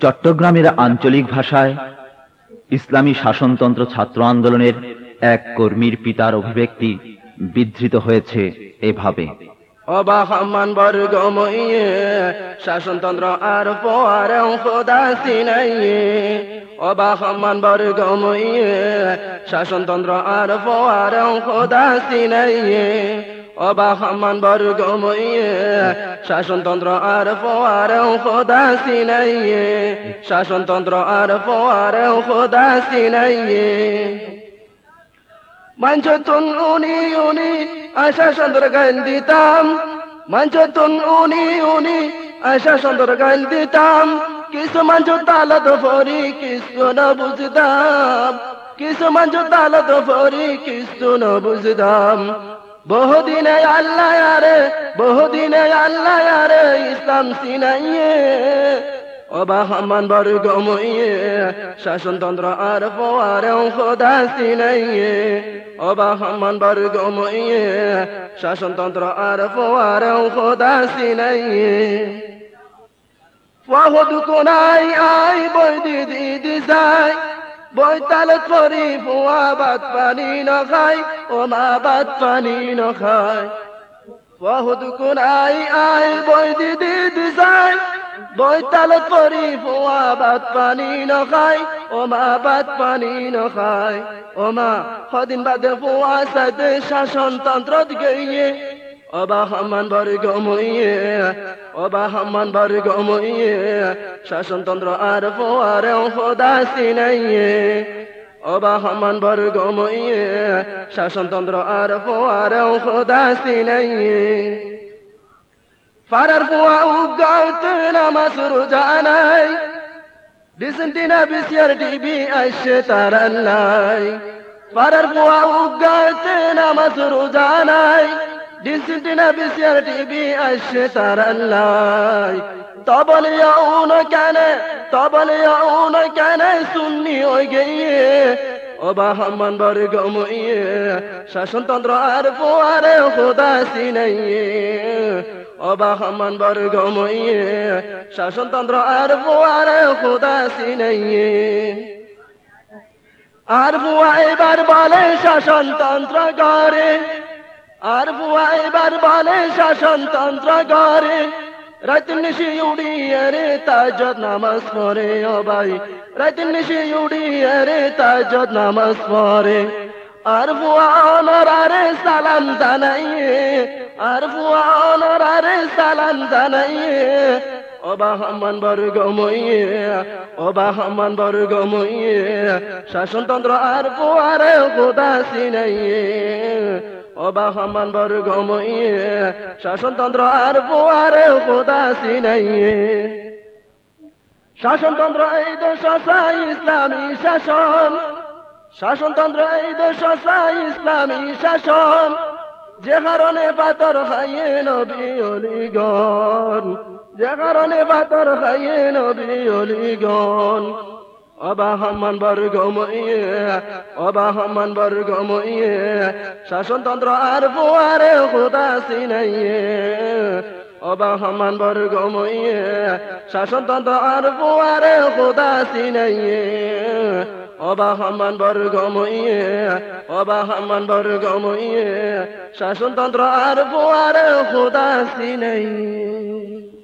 চট্টগ্রামের আঞ্চলিক ভাষায় ইসলামী শাসনতন্ত্র ছাত্র আন্দোলনের এক কর্মীর পিতার অভিব্যক্তি বিধৃত হয়েছে এভাবে। শাসনতন্ত্র আর পরে খোদা সিনাইয়ে। অবাহমান শাসনতন্ত্র আর সিনাইয়ে। অবাহমান বর্গমইয়ে শাসনতন্ত্র আর পরে খোদা সিনাইয়ে শাসনতন্ত্র আর পরে খোদা সিনাইয়ে মঞ্চতুন উনি উনি, আশা সুন্দর গান দিতাম। মঞ্চতুন উনি উনি, আশা সুন্দর গান দিতাম। কিছু মঞ্চ তালত ফরি, কিছু না বুঝতাম। কিছু মঞ্চ তালত ফরি, কিছু না বুঝতাম। বহুদিনে আল্লাহ আরে, বহুদিনে আল্লাহ আরে, ইসলাম সিনাইয়ে। অবাহমান বর্গমইয়ে শাসনতন্ত্র আর পোয়ারে খোদা সিনাইয়ে। অবাহমান বর্গমইয়ে শাসনতন্ত্র আর পোয়ারে খোদা সিনাইয়ে। ওয়াহুদ কোনাই আই বই দিদি দিসাই বই তালত করি ফুয়া বাত পানি নখাই ও মা বাত পানি নখাই ওয়াহুদ কোনাই আই বই দিদি দিসাই বৈতালত পরি ফুয়া বাত পানি নখাই ও মা বাত পানি নখাই ও মা সদিন বাদে ফুয়া সাথে শাসনতন্ত্র গইয়ে অবা সমান বার গমইয়ে অবা সমান বার গমইয়ে শাসনতন্ত্র আর ফুয়ারে সদা চিনাইয়ে অবা সমান বার গমইয়ে শাসনতন্ত্র আর ফুয়ারে সদা চিনাইয়ে ফারার ফুয়া উগাউতে নামাজ রোজানাই ডিসেন্টিনা বিসিয়ার টিভি আইসে তারাল্লাই ফারার ফুয়া উগাউতে নামাজ রোজানাই ডিসেন্টিনা বিসিয়ার টিভি আইসে তারাল্লাই তবলিয়া উন কেন তবলিয়া উন কেন সুন্নি ওই গিয়ে অবা হমান বর গমইয়ে, শাসনতন্ত্র আর পোয়ারে খোদা সিনাইয়ে অবা হমান বর গমইয়ে, শাসনতন্ত্র আর পোয়ারে খোদা সিনাইয়ে। আর বুয়া এবার বলে শাসনতন্ত্র গড়ে আর বুয়া এবার বলে শাসনতন্ত্র গড়ে রাত নিশি উড়িয়ে রে তাজত নামাজ পড়ে ও ভাই। রাত নিশি উড়িয়ে রে তাজত নামাজ পড়ে। আর বুয়া অনরারে সালাম জানাইয়ে, আর বুয়া অনরারে সালাম জানাইয়ে অবা হমান বর্গ মইয়ে অবা হমান বর্গ মইয়ে শাসনতন্ত্র আর বুয়ারে খোদা সিনাইয়ে অবা হমান বর্গ মইয়ে শাসনতন্ত্র আর বুয়ারে খোদা সিনাইয়ে শাসনতন্ত্র এই দেশ ইসলামী শাসন। শাসনতন্ত্র এই দেশ ইসলামী শাসন। যে কারণে পাতর খাইয়ে নবী অলিগণ, যে কারণে পাতর খাইয়ে নবী অলিগণ। অবা হমান বর্গ মইয়ে অবা হমান বর্গ মইয়ে শাসনতন্ত্র আর বুয়ারে খোদা সিনাইয়ে। অবা হমান বর্গ মইয়ে শাসনতন্ত্র আর বুয়ারে খোদা সিনাইয়ে। অবা হমান বর্গ মইয়ে অবা হমান বর্গ মইয়ে শাসনতন্ত্র আর বুয়ারে খোদা সিনাইয়ে।